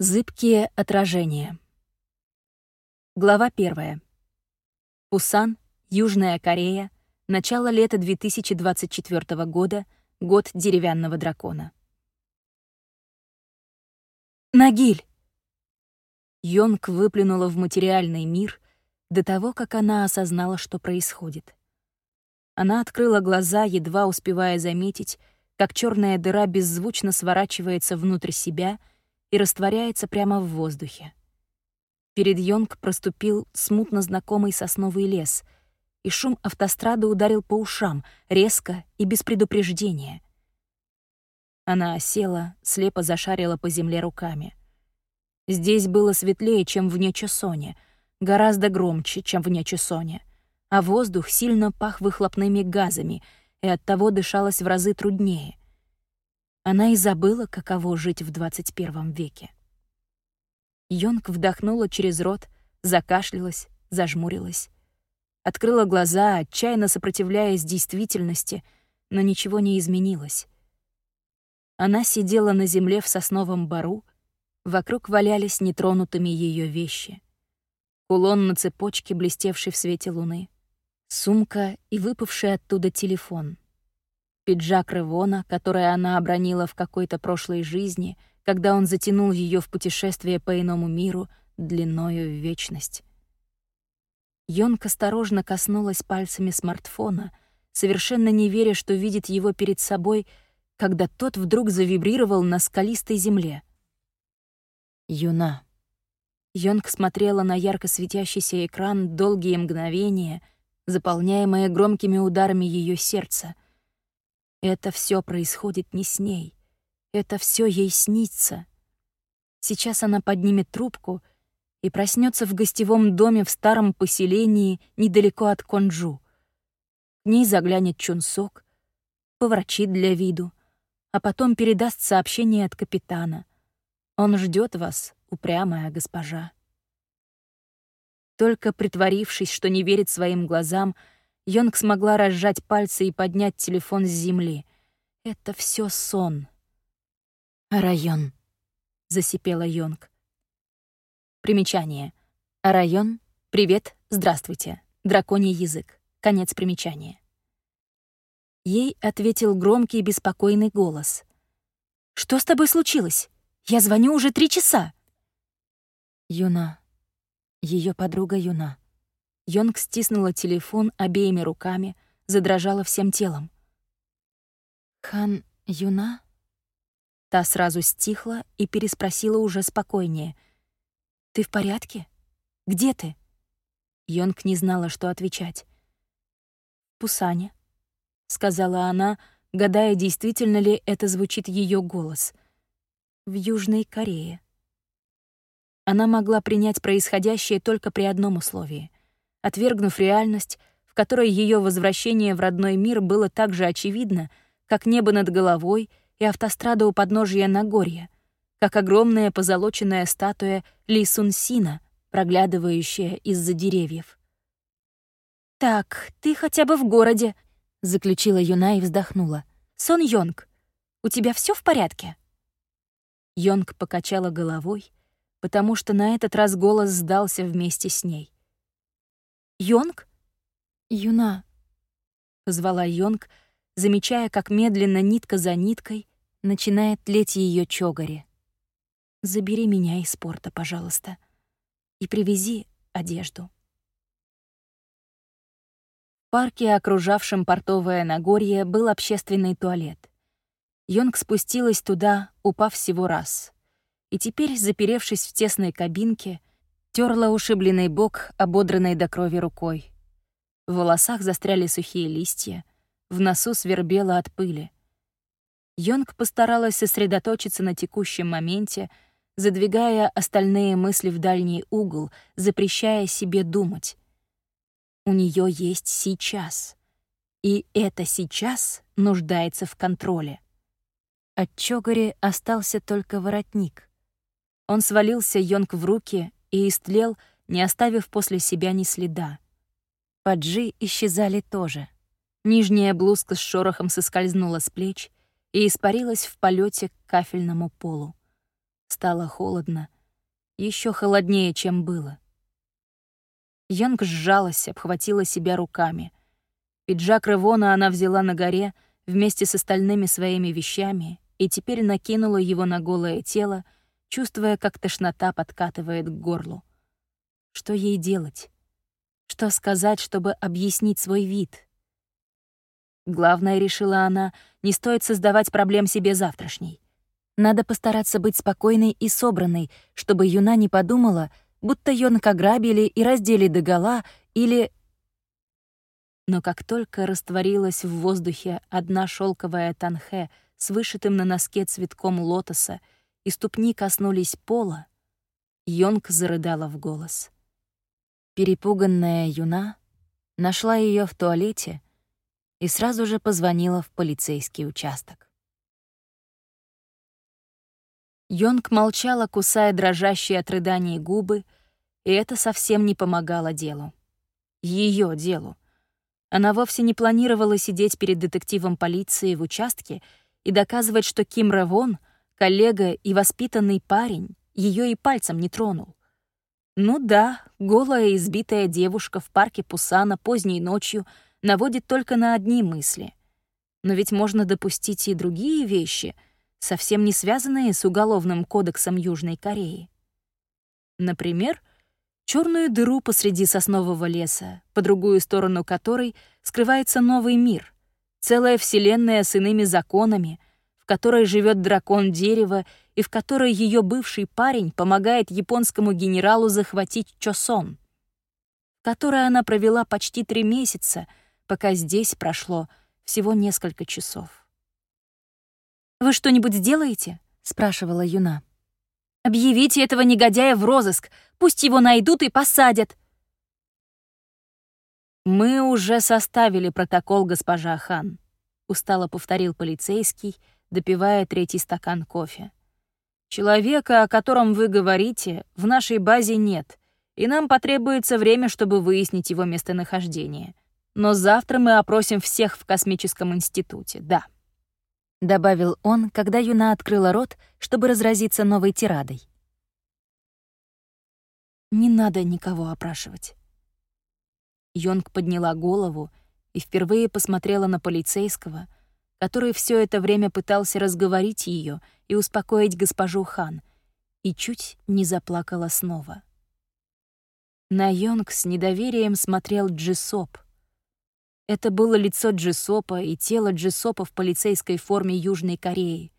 Зыбкие отражения. Глава первая. Пусан, Южная Корея, начало лета 2024 года, год деревянного дракона. «Нагиль!» Йонг выплюнула в материальный мир до того, как она осознала, что происходит. Она открыла глаза, едва успевая заметить, как черная дыра беззвучно сворачивается внутрь себя — и растворяется прямо в воздухе. Перед Йонг проступил смутно знакомый сосновый лес, и шум автострады ударил по ушам, резко и без предупреждения. Она осела, слепо зашарила по земле руками. Здесь было светлее, чем в Нечесоне, гораздо громче, чем в Нечесоне, а воздух сильно пах выхлопными газами, и оттого дышалось в разы труднее. Она и забыла, каково жить в 21 веке. Йонг вдохнула через рот, закашлялась, зажмурилась. Открыла глаза, отчаянно сопротивляясь действительности, но ничего не изменилось. Она сидела на земле в сосновом бару, вокруг валялись нетронутыми ее вещи. Кулон на цепочке, блестевший в свете луны, сумка и выпавший оттуда телефон — пиджак Ревона, который она обронила в какой-то прошлой жизни, когда он затянул ее в путешествие по иному миру длиною в вечность. Йонг осторожно коснулась пальцами смартфона, совершенно не веря, что видит его перед собой, когда тот вдруг завибрировал на скалистой земле. Юна. Йонг смотрела на ярко светящийся экран долгие мгновения, заполняемые громкими ударами ее сердца — это все происходит не с ней. Это все ей снится. Сейчас она поднимет трубку и проснется в гостевом доме в старом поселении недалеко от Конджу. К ней заглянет Чунсок, поворчит для виду, а потом передаст сообщение от капитана. Он ждет вас, упрямая госпожа. Только притворившись, что не верит своим глазам, Йонг смогла разжать пальцы и поднять телефон с земли. Это все сон. «Район», — засипела Йонг. Примечание. Район, привет, здравствуйте. Драконий язык. Конец примечания. Ей ответил громкий беспокойный голос. «Что с тобой случилось? Я звоню уже три часа!» Юна. Ее подруга Юна. Йонг стиснула телефон обеими руками, задрожала всем телом. «Хан Юна?» Та сразу стихла и переспросила уже спокойнее. «Ты в порядке? Где ты?» Йонг не знала, что отвечать. «В Пусане», — сказала она, гадая, действительно ли это звучит ее голос. «В Южной Корее». Она могла принять происходящее только при одном условии — отвергнув реальность, в которой ее возвращение в родной мир было так же очевидно, как небо над головой и автострада у подножия Нагорья, как огромная позолоченная статуя Ли Сун Сина, проглядывающая из-за деревьев. «Так, ты хотя бы в городе», — заключила Юна и вздохнула. «Сон Йонг, у тебя все в порядке?» Йонг покачала головой, потому что на этот раз голос сдался вместе с ней. Йонг? Юна, позвала Йонг, замечая, как медленно нитка за ниткой начинает тлеть ее чогари. Забери меня из порта, пожалуйста, и привези одежду. В парке, окружавшем портовое Нагорье, был общественный туалет. Йонг спустилась туда, упав всего раз. И теперь, заперевшись в тесной кабинке, Терла ушибленный бок, ободранный до крови рукой. В волосах застряли сухие листья, в носу свербело от пыли. Йонг постаралась сосредоточиться на текущем моменте, задвигая остальные мысли в дальний угол, запрещая себе думать. У нее есть сейчас. И это сейчас нуждается в контроле. От Чогари остался только воротник. Он свалился Йонг в руки и истлел, не оставив после себя ни следа. Паджи исчезали тоже. Нижняя блузка с шорохом соскользнула с плеч и испарилась в полете к кафельному полу. Стало холодно, еще холоднее, чем было. Йонг сжалась, обхватила себя руками. Пиджак Ревона она взяла на горе вместе с остальными своими вещами и теперь накинула его на голое тело, чувствуя, как тошнота подкатывает к горлу. Что ей делать? Что сказать, чтобы объяснить свой вид? Главное, решила она, не стоит создавать проблем себе завтрашней. Надо постараться быть спокойной и собранной, чтобы Юна не подумала, будто Йонг ограбили и раздели догола, или... Но как только растворилась в воздухе одна шелковая танхе с вышитым на носке цветком лотоса, и ступни коснулись пола, Йонг зарыдала в голос. Перепуганная Юна нашла ее в туалете и сразу же позвонила в полицейский участок. Йонг молчала, кусая дрожащие от рыданий губы, и это совсем не помогало делу. Ее делу. Она вовсе не планировала сидеть перед детективом полиции в участке и доказывать, что Ким Равон, коллега и воспитанный парень, ее и пальцем не тронул. Ну да, голая избитая девушка в парке Пусана поздней ночью наводит только на одни мысли. Но ведь можно допустить и другие вещи — совсем не связанные с Уголовным кодексом Южной Кореи. Например, черную дыру посреди соснового леса, по другую сторону которой скрывается новый мир, целая вселенная с иными законами, которой живет дракон дерева и в которой ее бывший парень помогает японскому генералу захватить Чосон, в которой она провела почти три месяца, пока здесь прошло всего несколько часов. «Вы что-нибудь сделаете?» — спрашивала Юна. «Объявите этого негодяя в розыск, пусть его найдут и посадят». «Мы уже составили протокол, госпожа Хан», — устало повторил полицейский, допивая третий стакан кофе. «Человека, о котором вы говорите, в нашей базе нет, и нам потребуется время, чтобы выяснить его местонахождение. Но завтра мы опросим всех в космическом институте, да». — добавил он, когда Юна открыла рот, чтобы разразиться новой тирадой. «Не надо никого опрашивать». Йонг подняла голову и впервые посмотрела на полицейского, который все это время пытался разговорить ее и успокоить госпожу Хан, и чуть не заплакала снова. На Йонг с недоверием смотрел Джисоп — это было лицо Джисопа и тело Джисопа в полицейской форме Южной Кореи.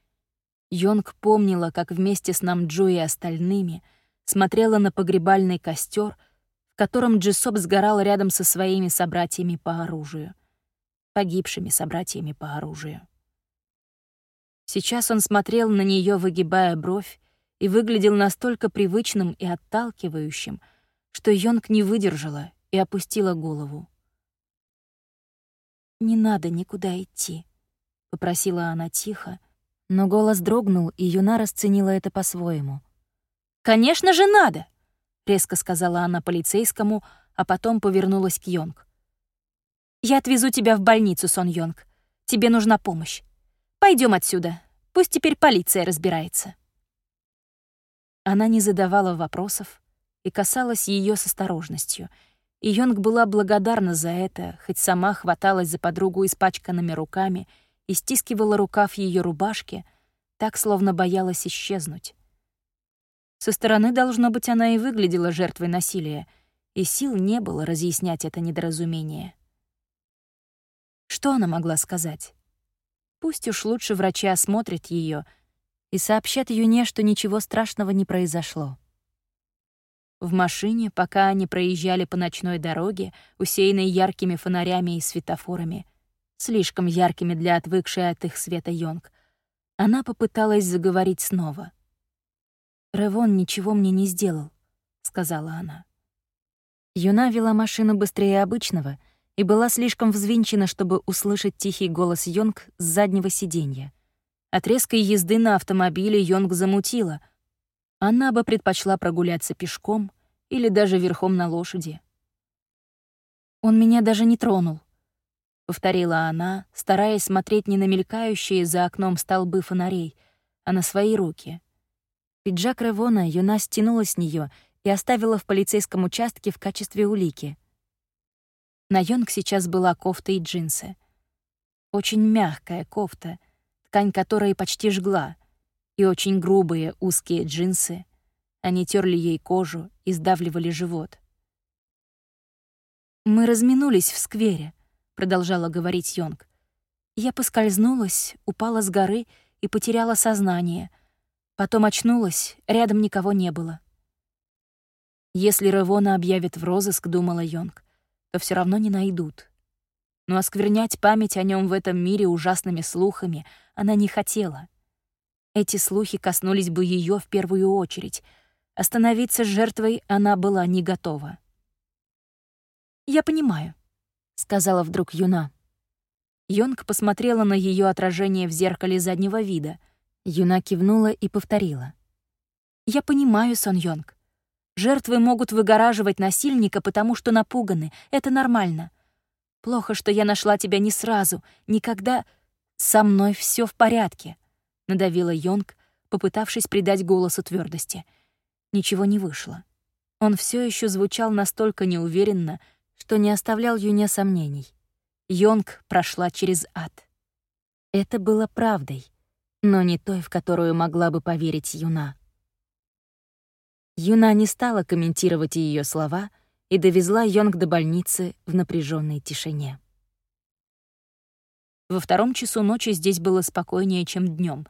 Йонг помнила, как вместе с Намджу и остальными смотрела на погребальный костер, в котором Джисоп сгорал рядом со своими собратьями по оружию. Погибшими собратьями по оружию. Сейчас он смотрел на нее, выгибая бровь, и выглядел настолько привычным и отталкивающим, что Йонг не выдержала и опустила голову. «Не надо никуда идти», — попросила она тихо, но голос дрогнул, и Юна расценила это по-своему. «Конечно же надо!» — резко сказала она полицейскому, а потом повернулась к Йонг. «Я отвезу тебя в больницу, Сон Йонг. Тебе нужна помощь. Пойдем отсюда. Пусть теперь полиция разбирается». Она не задавала вопросов и касалась ее с осторожностью — и Йонг была благодарна за это, хоть сама хваталась за подругу испачканными руками и стискивала рукав ее рубашки, так, словно боялась исчезнуть. Со стороны, должно быть, она и выглядела жертвой насилия, и сил не было разъяснять это недоразумение. Что она могла сказать? Пусть уж лучше врачи осмотрят ее и сообщат Юне, что ничего страшного не произошло. В машине, пока они проезжали по ночной дороге, усеянной яркими фонарями и светофорами, слишком яркими для отвыкшей от их света Йонг, она попыталась заговорить снова. «Ревон ничего мне не сделал», — сказала она. Юна вела машину быстрее обычного и была слишком взвинчена, чтобы услышать тихий голос Йонг с заднего сиденья. От резкой езды на автомобиле Йонг замутила, она бы предпочла прогуляться пешком или даже верхом на лошади. «Он меня даже не тронул», — повторила она, стараясь смотреть не на мелькающие за окном столбы фонарей, а на свои руки. Пиджак Ревона Юна стянула с нее и оставила в полицейском участке в качестве улики. На Йонг сейчас была кофта и джинсы. Очень мягкая кофта, ткань которой почти жгла, и очень грубые узкие джинсы. Они терли ей кожу и сдавливали живот. «Мы разминулись в сквере», — продолжала говорить Йонг. «Я поскользнулась, упала с горы и потеряла сознание. Потом очнулась, рядом никого не было». Если Ревона объявит в розыск, думала Йонг, то все равно не найдут. Но осквернять память о нем в этом мире ужасными слухами она не хотела. Эти слухи коснулись бы ее в первую очередь. Остановиться жертвой она была не готова. «Я понимаю», — сказала вдруг Юна. Йонг посмотрела на ее отражение в зеркале заднего вида. Юна кивнула и повторила. «Я понимаю, Сон Йонг. Жертвы могут выгораживать насильника, потому что напуганы. Это нормально. Плохо, что я нашла тебя не сразу, никогда. Со мной все в порядке», — надавила Йонг, попытавшись придать голосу твердости. Ничего не вышло. Он все еще звучал настолько неуверенно, что не оставлял Юне сомнений. Йонг прошла через ад. Это было правдой, но не той, в которую могла бы поверить Юна. Юна не стала комментировать ее слова и довезла Йонг до больницы в напряженной тишине. Во втором часу ночи здесь было спокойнее, чем днем,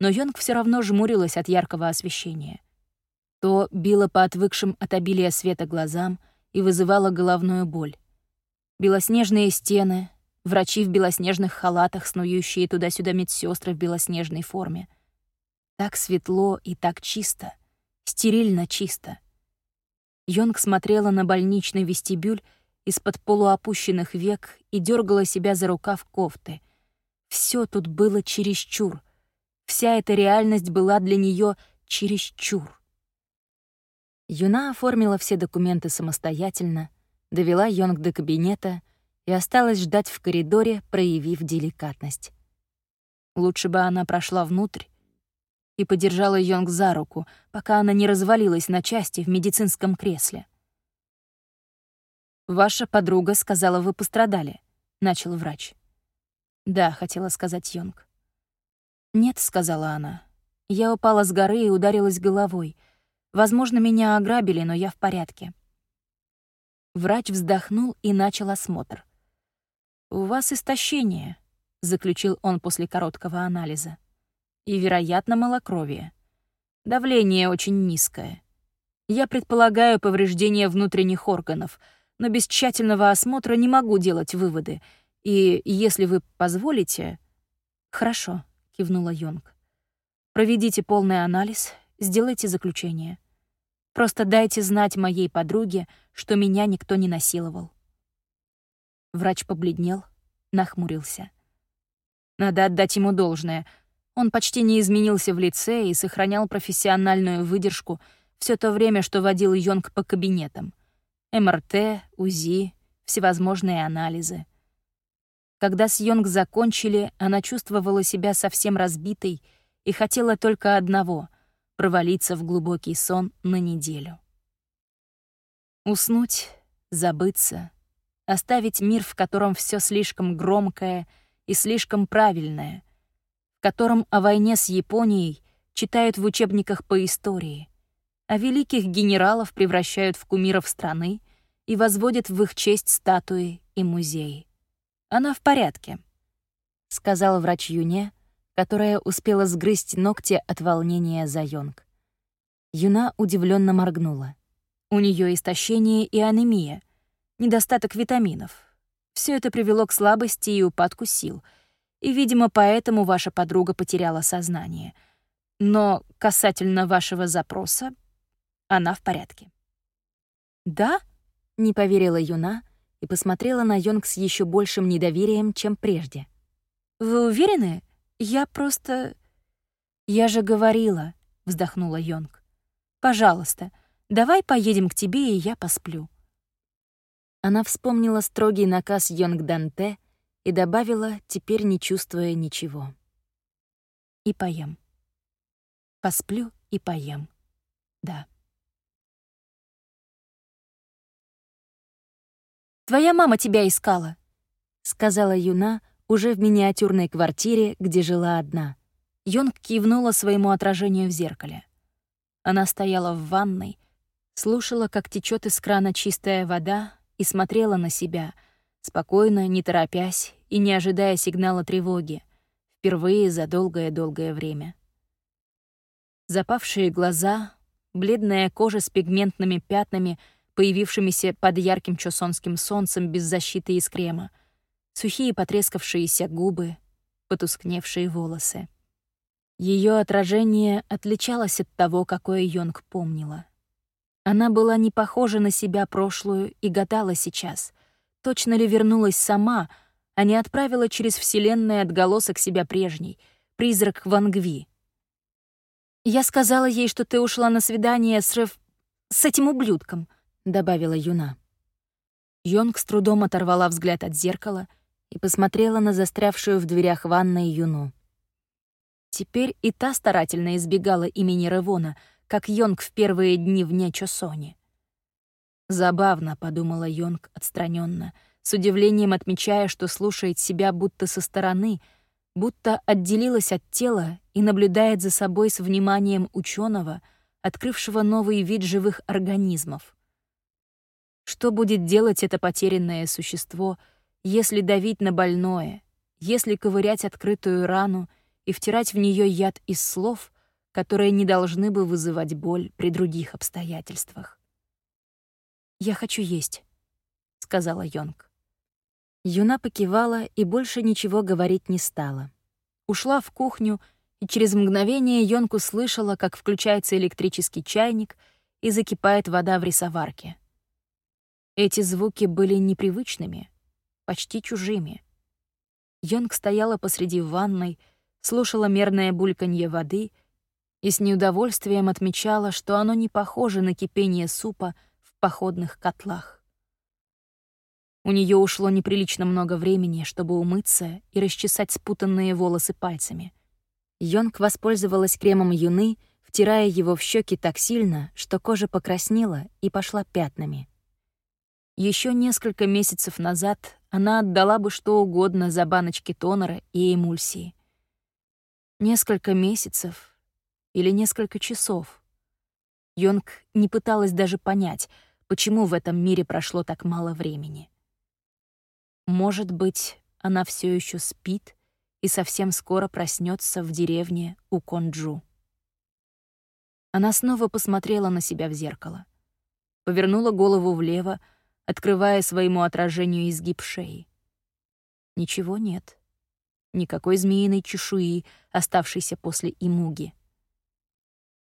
но Йонг все равно жмурилась от яркого освещения. То било по отвыкшим от обилия света глазам — и вызывала головную боль. Белоснежные стены, врачи в белоснежных халатах, снующие туда-сюда медсестры в белоснежной форме. Так светло и так чисто, стерильно чисто. Йонг смотрела на больничный вестибюль из-под полуопущенных век и дергала себя за рукав кофты. Все тут было чересчур. Вся эта реальность была для нее чересчур. Юна оформила все документы самостоятельно, довела Йонг до кабинета и осталась ждать в коридоре, проявив деликатность. Лучше бы она прошла внутрь и подержала Йонг за руку, пока она не развалилась на части в медицинском кресле. «Ваша подруга сказала, вы пострадали», — начал врач. «Да», — хотела сказать Йонг. «Нет», — сказала она. «Я упала с горы и ударилась головой. Возможно, меня ограбили, но я в порядке. Врач вздохнул и начал осмотр. «У вас истощение», — заключил он после короткого анализа. «И, вероятно, малокровие. Давление очень низкое. Я предполагаю повреждение внутренних органов, но без тщательного осмотра не могу делать выводы. И если вы позволите...» «Хорошо», — кивнула Йонг. «Проведите полный анализ, сделайте заключение. Просто дайте знать моей подруге, что меня никто не насиловал». Врач побледнел, нахмурился. Надо отдать ему должное. Он почти не изменился в лице и сохранял профессиональную выдержку все то время, что водил Йонг по кабинетам. МРТ, УЗИ, всевозможные анализы. Когда с Йонг закончили, она чувствовала себя совсем разбитой и хотела только одного провалиться в глубокий сон на неделю. Уснуть, забыться, оставить мир, в котором все слишком громкое и слишком правильное, котором о войне с Японией читают в учебниках по истории, а великих генералов превращают в кумиров страны и возводят в их честь статуи и музеи. Она в порядке, — сказал врач Юне, которая успела сгрызть ногти от волнения за Йонг. Юна удивленно моргнула. У нее истощение и анемия, недостаток витаминов. Все это привело к слабости и упадку сил, и, видимо, поэтому ваша подруга потеряла сознание. Но касательно вашего запроса, она в порядке. «Да?» — не поверила Юна и посмотрела на Йонг с еще большим недоверием, чем прежде. «Вы уверены?» Я просто... Я же говорила, вздохнула Йонг. Пожалуйста, давай поедем к тебе, и я посплю. Она вспомнила строгий наказ Йонг Данте и добавила, теперь не чувствуя ничего. И поем. Посплю и поем. Да. «Твоя мама тебя искала», — сказала Юна уже в миниатюрной квартире, где жила одна. Йонг кивнула своему отражению в зеркале. Она стояла в ванной, слушала, как течет из крана чистая вода, и смотрела на себя, спокойно, не торопясь и не ожидая сигнала тревоги, впервые за долгое-долгое время. Запавшие глаза, бледная кожа с пигментными пятнами, появившимися под ярким чосонским солнцем без защиты из крема, сухие потрескавшиеся губы, потускневшие волосы. Ее отражение отличалось от того, какое Йонг помнила. Она была не похожа на себя прошлую и гадала сейчас, точно ли вернулась сама, а не отправила через Вселенную отголосок себя прежней, призрак Вангви. «Я сказала ей, что ты ушла на свидание с Реф... с этим ублюдком», — добавила Юна. Йонг с трудом оторвала взгляд от зеркала и посмотрела на застрявшую в дверях ванной Юну. Теперь и та старательно избегала имени Ревона, как Йонг в первые дни вне Чосони. «Забавно», — подумала Йонг отстраненно, с удивлением отмечая, что слушает себя будто со стороны, будто отделилась от тела и наблюдает за собой с вниманием ученого, открывшего новый вид живых организмов. Что будет делать это потерянное существо, если давить на больное, если ковырять открытую рану — и втирать в нее яд из слов, которые не должны бы вызывать боль при других обстоятельствах. «Я хочу есть», — сказала Йонг. Юна покивала и больше ничего говорить не стала. Ушла в кухню, и через мгновение Йонг услышала, как включается электрический чайник и закипает вода в рисоварке. Эти звуки были непривычными, почти чужими. Йонг стояла посреди ванной, слушала мерное бульканье воды и с неудовольствием отмечала, что оно не похоже на кипение супа походных котлах. У нее ушло неприлично много времени, чтобы умыться и расчесать спутанные волосы пальцами. Йонг воспользовалась кремом Юны, втирая его в щеки так сильно, что кожа покраснела и пошла пятнами. Еще несколько месяцев назад она отдала бы что угодно за баночки тонера и эмульсии. Несколько месяцев или несколько часов. Йонг не пыталась даже понять, почему в этом мире прошло так мало времени. Может быть, она все еще спит и совсем скоро проснется в деревне у Конджу. Она снова посмотрела на себя в зеркало. Повернула голову влево, открывая своему отражению изгиб шеи. Ничего нет никакой змеиной чешуи, оставшейся после имуги.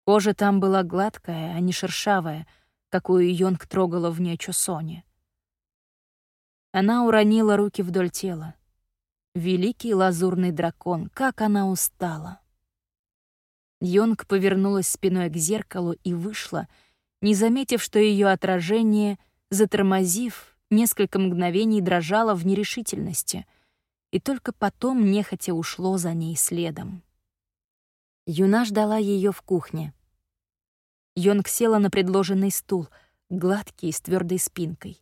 Кожа там была гладкая, а не шершавая, какую Йонг трогала в Нечосоне. Она уронила руки вдоль тела. Великий лазурный дракон, как она устала. Йонг повернулась спиной к зеркалу и вышла, не заметив, что ее отражение, затормозив, несколько мгновений дрожало в нерешительности — и только потом нехотя ушло за ней следом. Юна ждала ее в кухне. Йонг села на предложенный стул, гладкий, с твердой спинкой.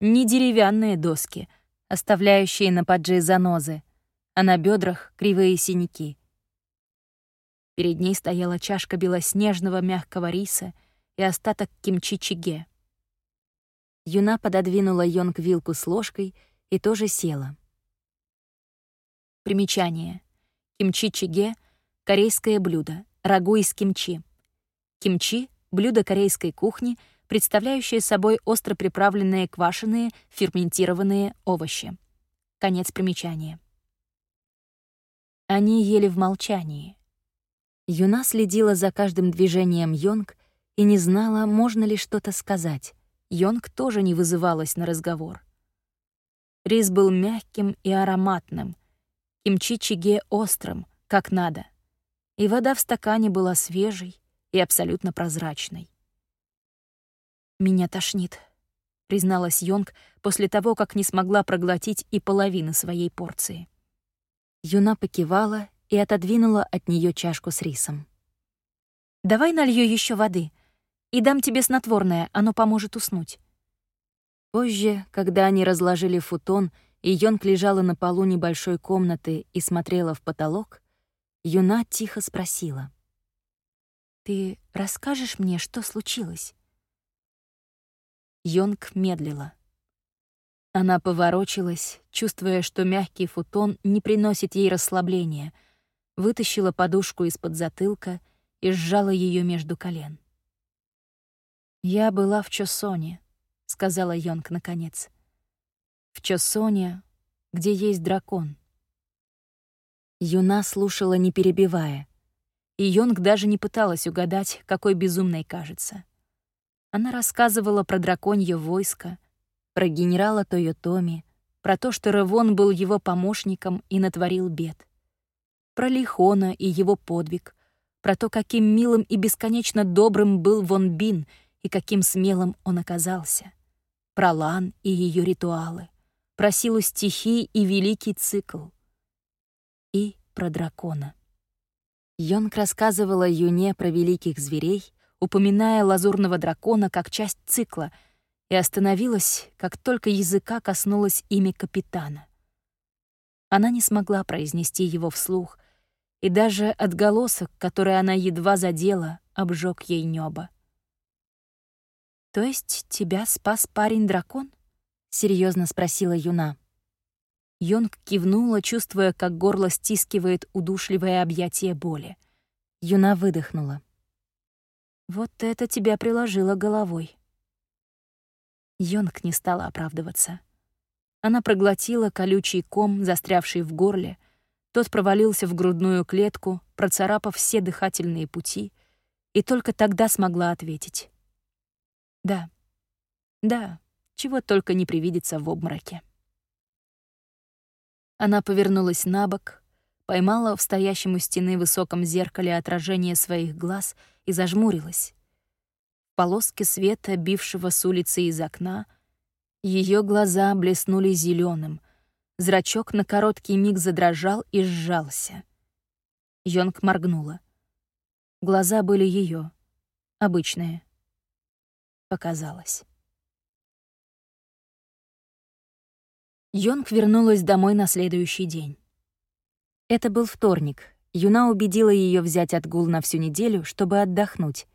Не деревянные доски, оставляющие на падже занозы, а на бедрах кривые синяки. Перед ней стояла чашка белоснежного мягкого риса и остаток кимчи-чиге. Юна пододвинула Йонг вилку с ложкой и тоже села. Примечание. Кимчи-чиге — корейское блюдо, рагу из кимчи. Кимчи — блюдо корейской кухни, представляющее собой остро приправленные квашеные, ферментированные овощи. Конец примечания. Они ели в молчании. Юна следила за каждым движением Йонг и не знала, можно ли что-то сказать. Йонг тоже не вызывалась на разговор. Рис был мягким и ароматным — кимчи-чиге острым, как надо. И вода в стакане была свежей и абсолютно прозрачной. «Меня тошнит», — призналась Йонг после того, как не смогла проглотить и половины своей порции. Юна покивала и отодвинула от нее чашку с рисом. Давай налью еще воды и дам тебе снотворное, оно поможет уснуть». Позже, когда они разложили футон, и Йонг лежала на полу небольшой комнаты и смотрела в потолок, Юна тихо спросила. «Ты расскажешь мне, что случилось?» Йонг медлила. Она поворочилась, чувствуя, что мягкий футон не приносит ей расслабления, вытащила подушку из-под затылка и сжала ее между колен. «Я была в Чосоне», — сказала Йонг наконец. «В Чосоне, где есть дракон». Юна слушала, не перебивая, и Йонг даже не пыталась угадать, какой безумной кажется. Она рассказывала про драконье войско, про генерала Тойотоми, про то, что Ревон был его помощником и натворил бед, про Лихона и его подвиг, про то, каким милым и бесконечно добрым был Вон Бин — и каким смелым он оказался. Про Лан и ее ритуалы, про силу стихий и великий цикл. И про дракона. Йонг рассказывала Юне про великих зверей, упоминая лазурного дракона как часть цикла, и остановилась, как только языка коснулось имя капитана. Она не смогла произнести его вслух, и даже отголосок, который она едва задела, обжег ей небо. «То есть тебя спас парень-дракон?» — серьезно спросила Юна. Йонг кивнула, чувствуя, как горло стискивает удушливое объятие боли. Юна выдохнула. «Вот это тебя приложило головой». Йонг не стала оправдываться. Она проглотила колючий ком, застрявший в горле. Тот провалился в грудную клетку, процарапав все дыхательные пути, и только тогда смогла ответить. Да. Да, чего только не привидится в обмороке. Она повернулась на бок, поймала в стоящем у стены высоком зеркале отражение своих глаз и зажмурилась. В полоске света, бившего с улицы из окна, ее глаза блеснули зеленым, зрачок на короткий миг задрожал и сжался. Йонг моргнула. Глаза были ее, обычные, показалось. Йонг вернулась домой на следующий день. Это был вторник. Юна убедила ее взять отгул на всю неделю, чтобы отдохнуть.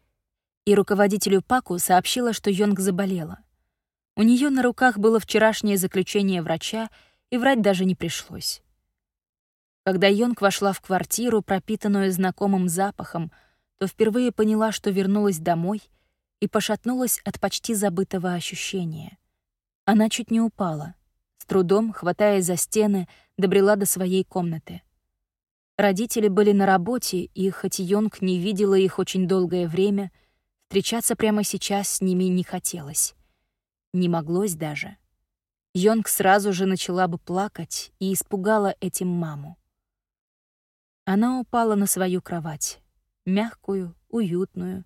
И руководителю Паку сообщила, что Йонг заболела. У нее на руках было вчерашнее заключение врача, и врать даже не пришлось. Когда Йонг вошла в квартиру, пропитанную знакомым запахом, то впервые поняла, что вернулась домой — и пошатнулась от почти забытого ощущения. Она чуть не упала, трудом, хватаясь за стены, добрела до своей комнаты. Родители были на работе, и хоть Йонг не видела их очень долгое время, встречаться прямо сейчас с ними не хотелось. Не моглось даже. Йонг сразу же начала бы плакать и испугала этим маму. Она упала на свою кровать, мягкую, уютную,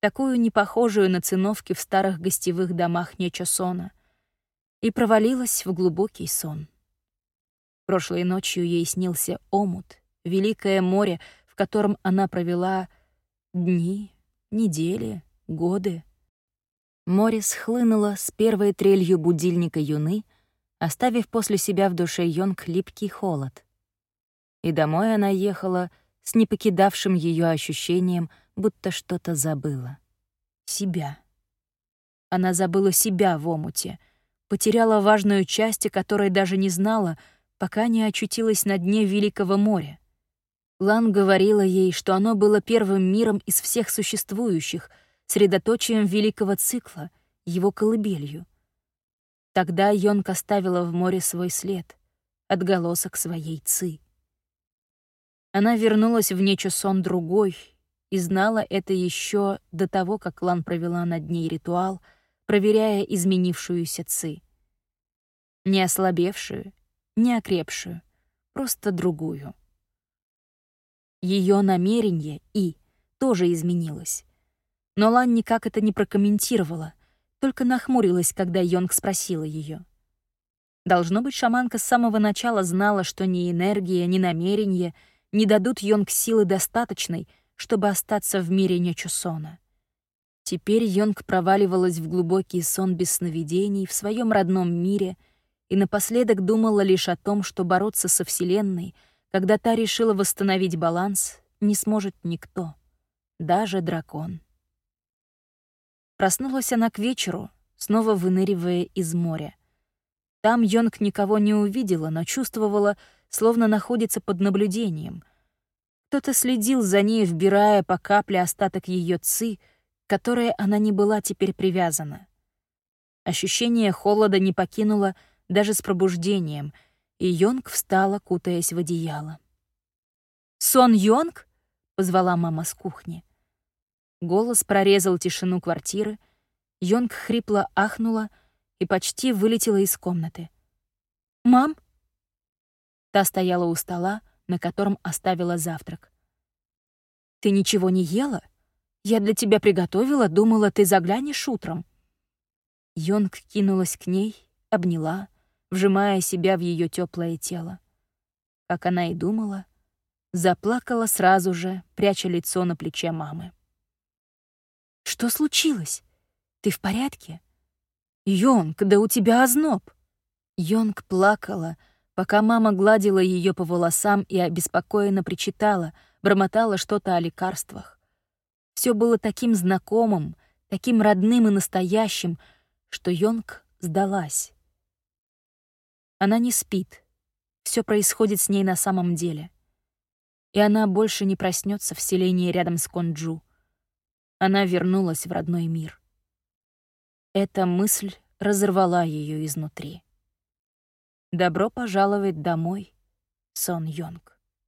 такую непохожую на циновки в старых гостевых домах Нечосона, и провалилась в глубокий сон. Прошлой ночью ей снился омут, великое море, в котором она провела дни, недели, годы. Море схлынуло с первой трелью будильника юны, оставив после себя в душе Йонг липкий холод. И домой она ехала с непокидавшим ее ощущением — будто что-то забыла. Себя. Она забыла себя в омуте, потеряла важную часть, о которой даже не знала, пока не очутилась на дне Великого моря. Лан говорила ей, что оно было первым миром из всех существующих, средоточием великого цикла, его колыбелью. Тогда Йонг оставила в море свой след, отголосок своей ци. Она вернулась в Нечусон другой, и знала это еще до того, как Лан провела над ней ритуал, проверяя изменившуюся Ци. Не ослабевшую, не окрепшую, просто другую. Ее намерение и тоже изменилось. Но Лан никак это не прокомментировала, только нахмурилась, когда Йонг спросила ее. Должно быть, шаманка с самого начала знала, что ни энергия, ни намерение не дадут Йонг силы достаточной, чтобы остаться в мире Нечусона. Теперь Йонг проваливалась в глубокий сон без сновидений в своем родном мире и напоследок думала лишь о том, что бороться со Вселенной, когда та решила восстановить баланс, не сможет никто, даже дракон. Проснулась она к вечеру, снова выныривая из моря. Там Йонг никого не увидела, но чувствовала, словно находится под наблюдением. Кто-то следил за ней, вбирая по капле остаток ее ци, которой она не была теперь привязана. Ощущение холода не покинуло даже с пробуждением, и Йонг встала, кутаясь в одеяло. «Сон Йонг?» — позвала мама с кухни. Голос прорезал тишину квартиры, Йонг хрипло ахнула и почти вылетела из комнаты. «Мам?» Та стояла у стола, на котором оставила завтрак. «Ты ничего не ела? Я для тебя приготовила, думала, ты заглянешь утром». Йонг кинулась к ней, обняла, вжимая себя в ее теплое тело. Как она и думала, заплакала сразу же, пряча лицо на плече мамы. «Что случилось? Ты в порядке?» «Йонг, да у тебя озноб!» Йонг плакала, пока мама гладила ее по волосам и обеспокоенно причитала, бормотала что-то о лекарствах. Все было таким знакомым, таким родным и настоящим, что Йонг сдалась. Она не спит. Все происходит с ней на самом деле. И она больше не проснется в селении рядом с Конджу. Она вернулась в родной мир. Эта мысль разорвала ее изнутри. «Добро пожаловать домой, Сон Йонг».